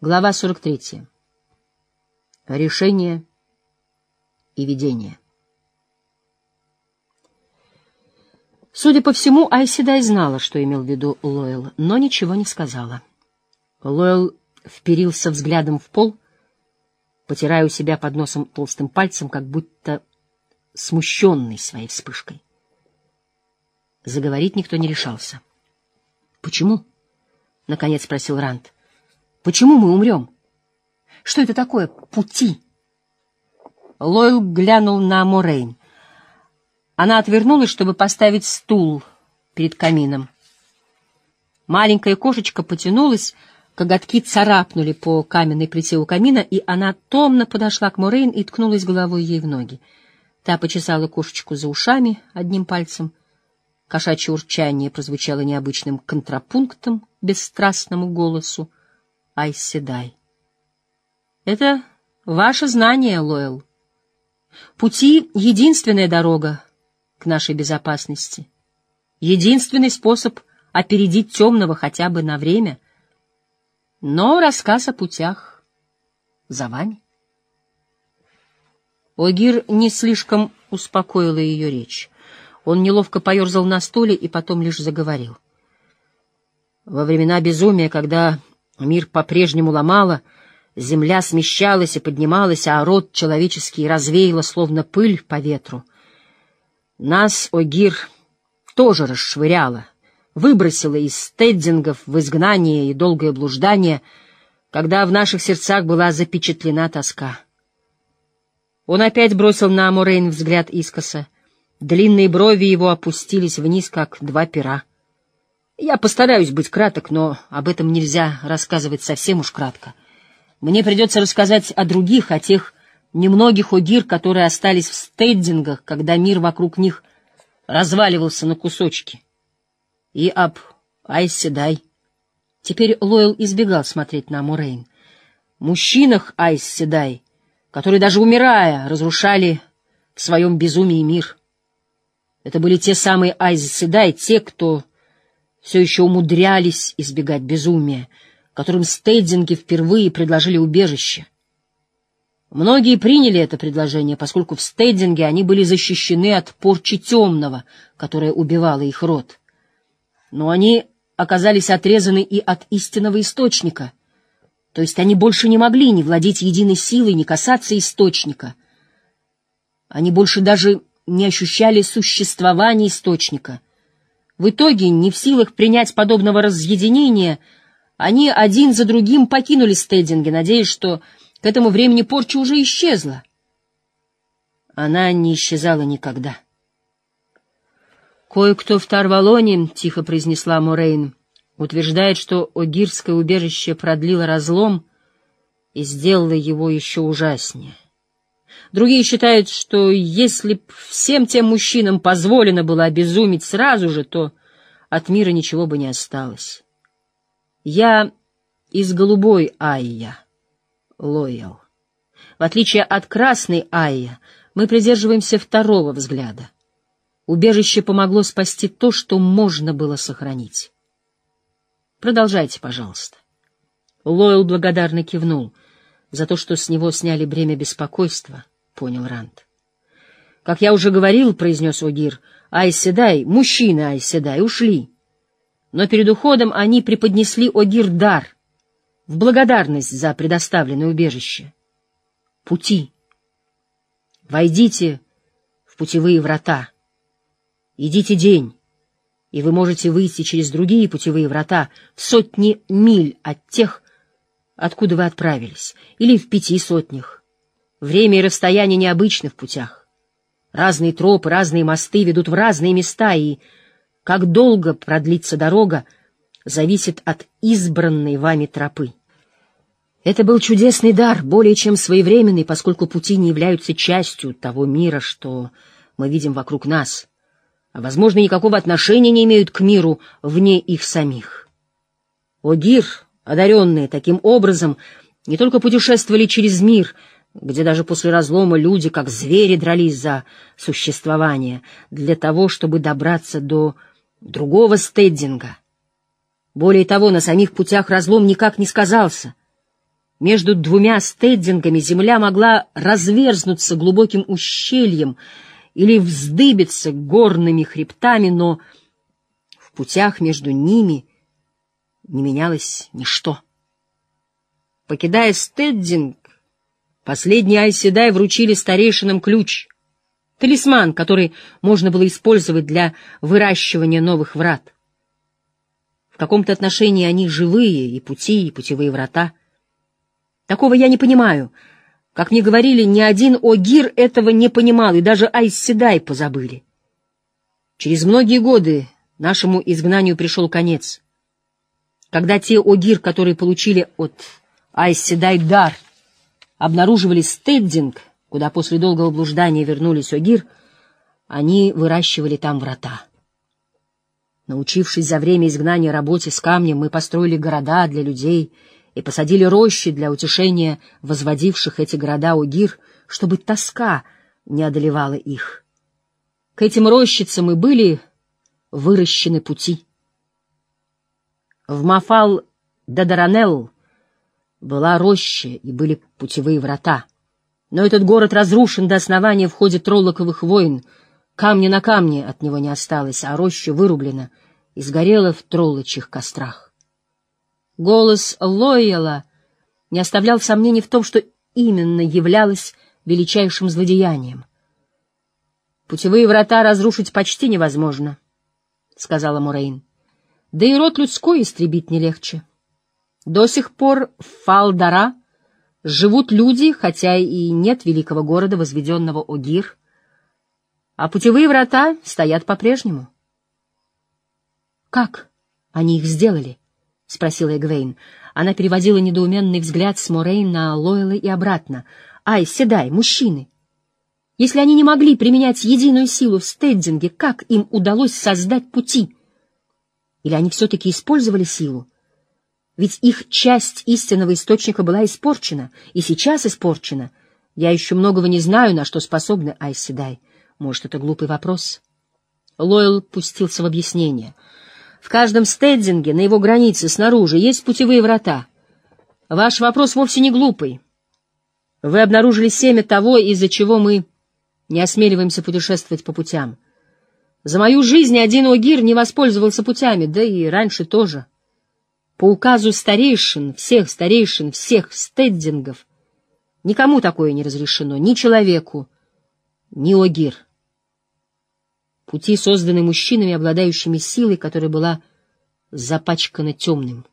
Глава 43. Решение и видение. Судя по всему, Айседай знала, что имел в виду Лоэл, но ничего не сказала. Лоэл вперился взглядом в пол, потирая у себя под носом толстым пальцем, как будто смущенный своей вспышкой. Заговорить никто не решался. «Почему?» — наконец спросил Рант. Почему мы умрем? Что это такое пути? Лойл глянул на Морейн. Она отвернулась, чтобы поставить стул перед камином. Маленькая кошечка потянулась, коготки царапнули по каменной плите у камина, и она томно подошла к Морейн и ткнулась головой ей в ноги. Та почесала кошечку за ушами одним пальцем. Кошачье урчание прозвучало необычным контрапунктом бесстрастному голосу. Айседай. Это ваше знание, Лоэл. Пути — единственная дорога к нашей безопасности. Единственный способ опередить темного хотя бы на время. Но рассказ о путях за вами. Огир не слишком успокоила ее речь. Он неловко поерзал на стуле и потом лишь заговорил. Во времена безумия, когда Мир по-прежнему ломало, земля смещалась и поднималась, а род человеческий развеяла, словно пыль по ветру. Нас, Огир, тоже расшвыряло, выбросило из стеддингов в изгнание и долгое блуждание, когда в наших сердцах была запечатлена тоска. Он опять бросил на Амурейн взгляд искоса. Длинные брови его опустились вниз, как два пера. Я постараюсь быть краток, но об этом нельзя рассказывать совсем уж кратко. Мне придется рассказать о других, о тех немногих огир, которые остались в стейдингах, когда мир вокруг них разваливался на кусочки. И об Айседай. Теперь Лойл избегал смотреть на Мурейн. Мужчинах Айседай, которые даже умирая разрушали в своем безумии мир. Это были те самые Айседай, те, кто все еще умудрялись избегать безумия, которым стейдинги впервые предложили убежище. Многие приняли это предложение, поскольку в стейдинге они были защищены от порчи темного, которая убивала их род. Но они оказались отрезаны и от истинного источника, то есть они больше не могли ни владеть единой силой, ни касаться источника. Они больше даже не ощущали существования источника — в итоге, не в силах принять подобного разъединения, они один за другим покинули стейдинги, надеясь, что к этому времени порча уже исчезла. Она не исчезала никогда. «Кое-кто в Тарвалоне», — тихо произнесла Морейн, — утверждает, что Огирское убежище продлило разлом и сделало его еще ужаснее. Другие считают, что если б всем тем мужчинам позволено было обезумить сразу же, то от мира ничего бы не осталось. Я из голубой Айя, Лоял. В отличие от красной Айя, мы придерживаемся второго взгляда. Убежище помогло спасти то, что можно было сохранить. Продолжайте, пожалуйста. Лойл благодарно кивнул за то, что с него сняли бремя беспокойства — понял Ранд. Как я уже говорил, произнес Огир, Айседай, мужчины Айседай, ушли. Но перед уходом они преподнесли Огир дар в благодарность за предоставленное убежище. Пути. Войдите в путевые врата. Идите день, и вы можете выйти через другие путевые врата в сотни миль от тех, откуда вы отправились, или в пяти сотнях. Время и расстояние необычны в путях. Разные тропы, разные мосты ведут в разные места, и как долго продлится дорога, зависит от избранной вами тропы. Это был чудесный дар, более чем своевременный, поскольку пути не являются частью того мира, что мы видим вокруг нас, а, возможно, никакого отношения не имеют к миру вне их самих. Огир, одаренные таким образом, не только путешествовали через мир — где даже после разлома люди, как звери, дрались за существование, для того, чтобы добраться до другого стеддинга. Более того, на самих путях разлом никак не сказался. Между двумя стеддингами земля могла разверзнуться глубоким ущельем или вздыбиться горными хребтами, но в путях между ними не менялось ничто. Покидая стеддинг, последний Айседай вручили старейшинам ключ, талисман, который можно было использовать для выращивания новых врат. В каком-то отношении они живые, и пути, и путевые врата. Такого я не понимаю. Как мне говорили, ни один Огир этого не понимал, и даже Айседай позабыли. Через многие годы нашему изгнанию пришел конец. Когда те Огир, которые получили от Айседай дар, обнаруживали стеддинг, куда после долгого блуждания вернулись Огир, они выращивали там врата. Научившись за время изгнания работе с камнем, мы построили города для людей — и посадили рощи для утешения возводивших эти города Угир, чтобы тоска не одолевала их. К этим рощицам и были выращены пути. В Мафал Дадаранелл была роща и были путевые врата. Но этот город разрушен до основания в ходе троллоковых войн. Камня на камне от него не осталось, а роща вырублена и сгорела в троллочих кострах. Голос Лойела не оставлял сомнений в том, что именно являлось величайшим злодеянием. «Путевые врата разрушить почти невозможно», — сказала Мурейн. «Да и род людской истребить не легче. До сих пор в Фалдара живут люди, хотя и нет великого города, возведенного Огир, а путевые врата стоят по-прежнему». «Как они их сделали?» — спросила Эгвейн. Она переводила недоуменный взгляд с Морейн на Лойла и обратно. «Ай, седай, мужчины! Если они не могли применять единую силу в стеддинге, как им удалось создать пути? Или они все-таки использовали силу? Ведь их часть истинного источника была испорчена, и сейчас испорчена. Я еще многого не знаю, на что способны Айседай. Может, это глупый вопрос?» Лойл пустился в объяснение — в каждом стеддинге на его границе снаружи есть путевые врата. Ваш вопрос вовсе не глупый. Вы обнаружили семя того, из-за чего мы не осмеливаемся путешествовать по путям. За мою жизнь один Огир не воспользовался путями, да и раньше тоже. По указу старейшин, всех старейшин, всех стеддингов, никому такое не разрешено, ни человеку, ни Огир. Пути созданы мужчинами, обладающими силой, которая была запачкана темным.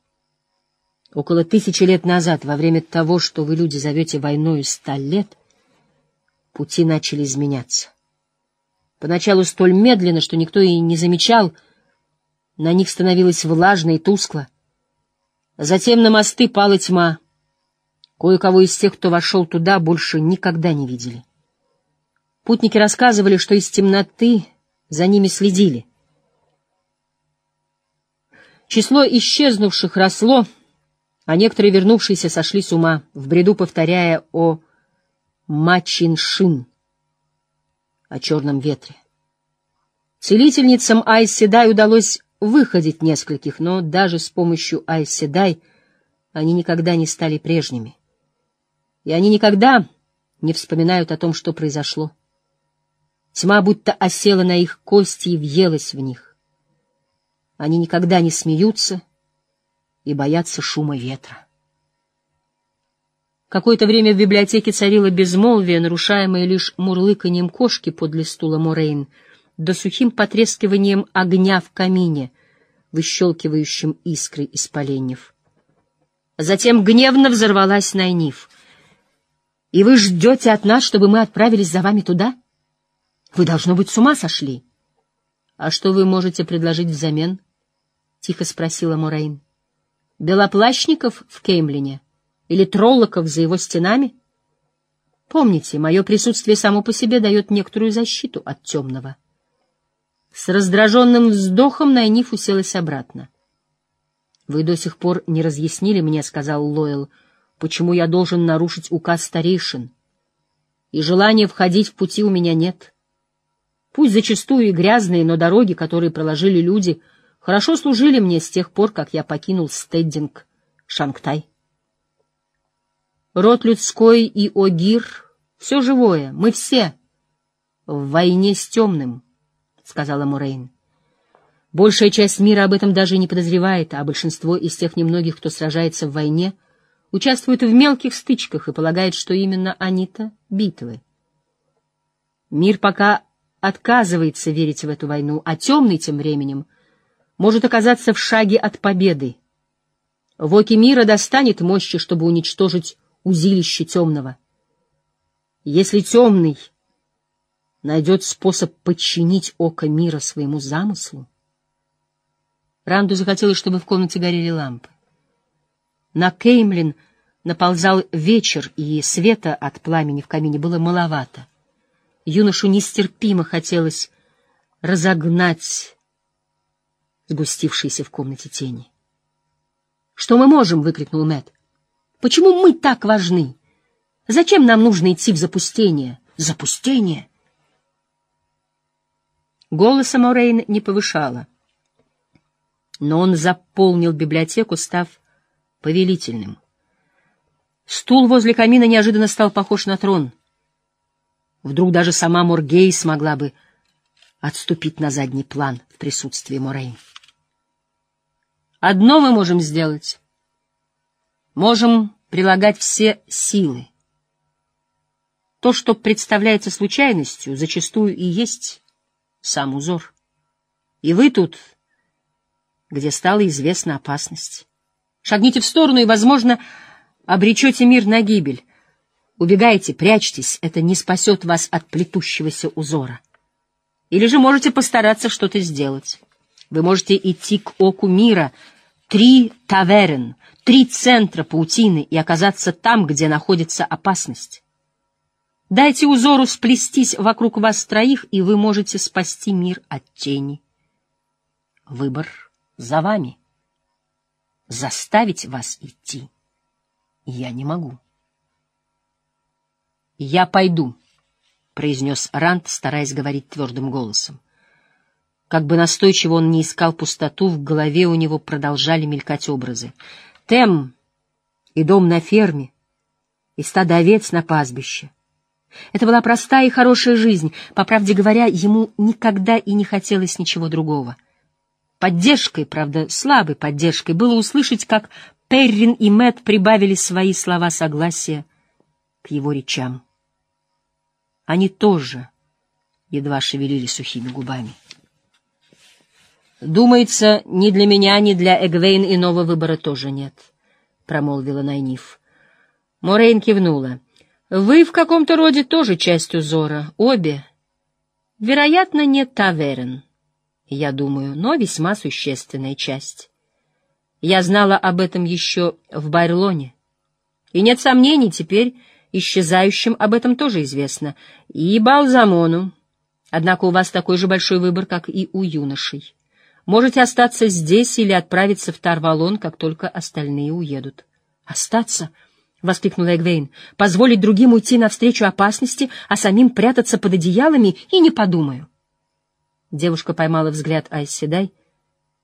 Около тысячи лет назад, во время того, что вы, люди, зовете войною ста лет, пути начали изменяться. Поначалу столь медленно, что никто и не замечал, на них становилось влажно и тускло. Затем на мосты пала тьма. Кое-кого из тех, кто вошел туда, больше никогда не видели. Путники рассказывали, что из темноты за ними следили. Число исчезнувших росло, а некоторые вернувшиеся сошли с ума, в бреду повторяя о Мачиншин, о черном ветре. Целительницам Айседай удалось выходить нескольких, но даже с помощью Айседай они никогда не стали прежними. И они никогда не вспоминают о том, что произошло. Тьма будто осела на их кости и въелась в них. Они никогда не смеются и боятся шума ветра. Какое-то время в библиотеке царило безмолвие, нарушаемое лишь мурлыканьем кошки подле стула Морейн, да сухим потрескиванием огня в камине, выщелкивающим искры из поленьев. Затем гневно взорвалась Найниф. «И вы ждете от нас, чтобы мы отправились за вами туда?» Вы, должно быть, с ума сошли. — А что вы можете предложить взамен? — тихо спросила Морейн. — Белоплащников в Кеймлине? Или троллоков за его стенами? Помните, мое присутствие само по себе дает некоторую защиту от темного. С раздраженным вздохом Найниф уселась обратно. — Вы до сих пор не разъяснили мне, — сказал Лойл, — почему я должен нарушить указ старейшин. И желания входить в пути у меня нет. — Пусть зачастую и грязные, но дороги, которые проложили люди, хорошо служили мне с тех пор, как я покинул стеддинг Шангтай. Род людской и Огир — все живое, мы все в войне с темным, — сказала Мурейн. Большая часть мира об этом даже не подозревает, а большинство из тех немногих, кто сражается в войне, участвует в мелких стычках и полагает, что именно они-то — битвы. Мир пока отказывается верить в эту войну, а темный тем временем может оказаться в шаге от победы. В оке мира достанет мощи, чтобы уничтожить узилище темного. Если темный найдет способ подчинить око мира своему замыслу, Ранду захотелось, чтобы в комнате горели лампы. На Кеймлин наползал вечер, и света от пламени в камине было маловато. Юношу нестерпимо хотелось разогнать сгустившиеся в комнате тени. «Что мы можем?» — выкрикнул Мэт. Почему мы так важны? Зачем нам нужно идти в запустение? Запустение? Голоса Морейн не повышала, но он заполнил библиотеку, став повелительным. Стул возле камина неожиданно стал похож на трон. Вдруг даже сама Моргей смогла бы отступить на задний план в присутствии Морейн. Одно мы можем сделать. Можем прилагать все силы. То, что представляется случайностью, зачастую и есть сам узор. И вы тут, где стала известна опасность. Шагните в сторону и, возможно, обречете мир на гибель. Убегайте, прячьтесь, это не спасет вас от плетущегося узора. Или же можете постараться что-то сделать. Вы можете идти к оку мира, три таверн, три центра паутины и оказаться там, где находится опасность. Дайте узору сплестись вокруг вас троих, и вы можете спасти мир от тени. Выбор за вами. Заставить вас идти я не могу. «Я пойду», — произнес Рант, стараясь говорить твердым голосом. Как бы настойчиво он не искал пустоту, в голове у него продолжали мелькать образы. Тем и дом на ферме, и стадо овец на пастбище. Это была простая и хорошая жизнь. По правде говоря, ему никогда и не хотелось ничего другого. Поддержкой, правда, слабой поддержкой, было услышать, как Перрин и Мэт прибавили свои слова согласия к его речам. Они тоже едва шевелили сухими губами. «Думается, ни для меня, ни для Эгвейн иного выбора тоже нет», — промолвила Найниф. Морейн кивнула. «Вы в каком-то роде тоже часть узора, обе. Вероятно, не таверен, я думаю, но весьма существенная часть. Я знала об этом еще в Байрлоне. И нет сомнений, теперь исчезающим об этом тоже известно. И Балзамону. Однако у вас такой же большой выбор, как и у юношей. Можете остаться здесь или отправиться в Тарвалон, как только остальные уедут. — Остаться? — воскликнула Эгвейн. — Позволить другим уйти навстречу опасности, а самим прятаться под одеялами и не подумаю. Девушка поймала взгляд Айседай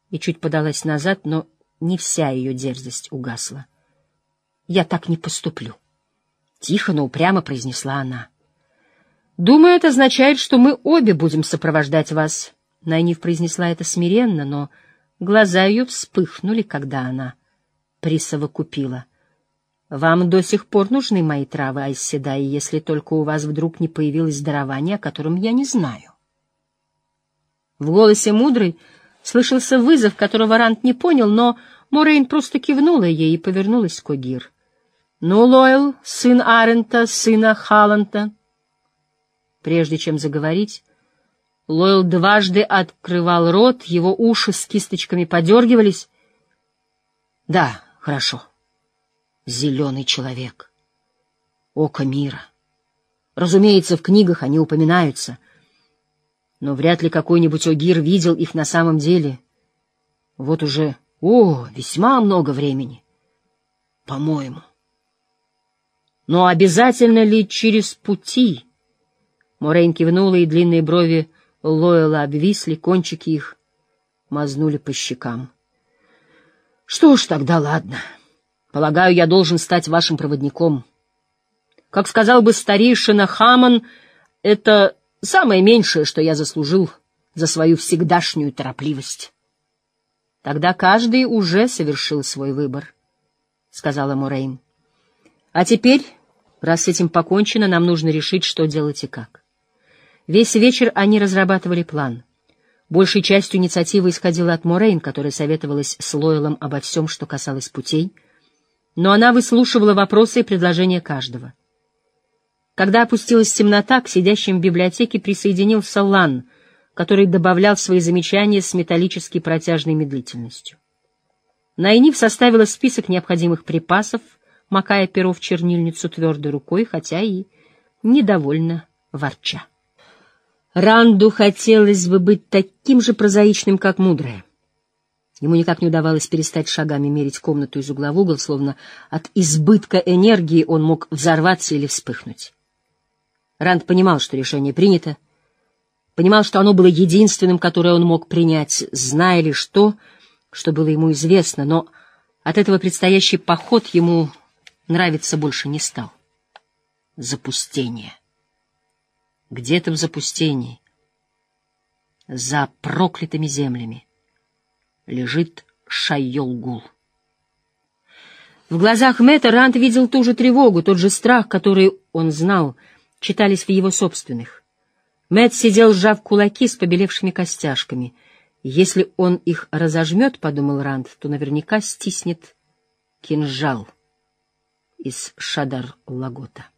и чуть подалась назад, но не вся ее дерзость угасла. — Я так не поступлю. Тихо, но упрямо произнесла она. — Думаю, это означает, что мы обе будем сопровождать вас. Найниф произнесла это смиренно, но глаза ее вспыхнули, когда она присовокупила. «Вам до сих пор нужны мои травы, Айседай, если только у вас вдруг не появилось дарование, о котором я не знаю». В голосе мудрой слышался вызов, которого Рант не понял, но Морейн просто кивнула ей и повернулась к Огир. «Ну, Лойл, сын Арента, сына Халанта...» Прежде чем заговорить, Лойл дважды открывал рот, его уши с кисточками подергивались. Да, хорошо. Зеленый человек. Око мира. Разумеется, в книгах они упоминаются. Но вряд ли какой-нибудь Огир видел их на самом деле. Вот уже, о, весьма много времени. По-моему. Но обязательно ли через пути? Морейн кивнула, и длинные брови Лойла обвисли, кончики их мазнули по щекам. — Что ж, тогда ладно. Полагаю, я должен стать вашим проводником. Как сказал бы старейшина Хаман, это самое меньшее, что я заслужил за свою всегдашнюю торопливость. Тогда каждый уже совершил свой выбор, — сказала Мурейн. А теперь, раз с этим покончено, нам нужно решить, что делать и как. Весь вечер они разрабатывали план. Большей частью инициатива исходила от Морейн, которая советовалась с Лойлом обо всем, что касалось путей, но она выслушивала вопросы и предложения каждого. Когда опустилась темнота, к сидящим в библиотеке присоединился Лан, который добавлял свои замечания с металлически протяжной медлительностью. Найниф составила список необходимых припасов, макая перо в чернильницу твердой рукой, хотя и недовольно ворча. Ранду хотелось бы быть таким же прозаичным, как мудрая. Ему никак не удавалось перестать шагами мерить комнату из угла в угол, словно от избытка энергии он мог взорваться или вспыхнуть. Ранд понимал, что решение принято, понимал, что оно было единственным, которое он мог принять, зная лишь то, что было ему известно, но от этого предстоящий поход ему нравиться больше не стал. Запустение. Где-то в запустении, за проклятыми землями, лежит Шайол-Гул. В глазах Мэтта Рант видел ту же тревогу, тот же страх, который он знал, читались в его собственных. Мэтт сидел, сжав кулаки с побелевшими костяшками. Если он их разожмет, — подумал Ранд, — то наверняка стиснет кинжал из Шадар-Лагота.